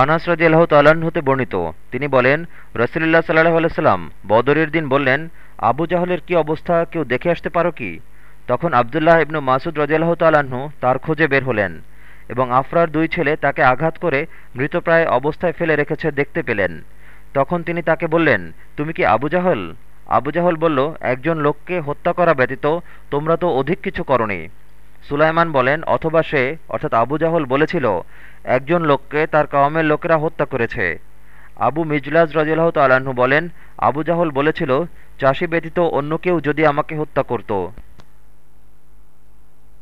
আনাস রাজিয়াল্লাহ তাল্লাহ্ন হতে বর্ণিত। তিনি বলেন, রসুলুল্লাহ সাল্লাহ আলাইসাল্লাম বদরের দিন বললেন, আবু জাহলের কি অবস্থা? কেউ দেখে আসতে পারো কি? তখন আবদুল্লাহ ইবনু মাসুদ রাজিয়াল্লাহ তাল্লাহ্ন তার খোঁজে বের হলেন এবং আফরার দুই ছেলে তাকে আঘাত করে মৃতপ্রায় অবস্থায় ফেলে রেখেছে দেখতে পেলেন। তখন তিনি তাকে বললেন, তুমি কি আবু জাহল? আবু জাহল বলল, একজন লোককে হত্যা করা ব্যতীত তোমরা তো অধিক কিছু করনি। সুলাইমান বলেন, অথবা সে, অর্থাৎ আবু জাহল বলেছিল একজন লোককে তার কওমের লোকেরা হত্যা করেছে। আবু মিজলাজ রাজিয়াল্লাহ তাল্লাহ্ন বলেন, আবু জাহল বলেছিল, চাষি ব্যতীত অন্য কেউ যদি আমাকে হত্যা করত।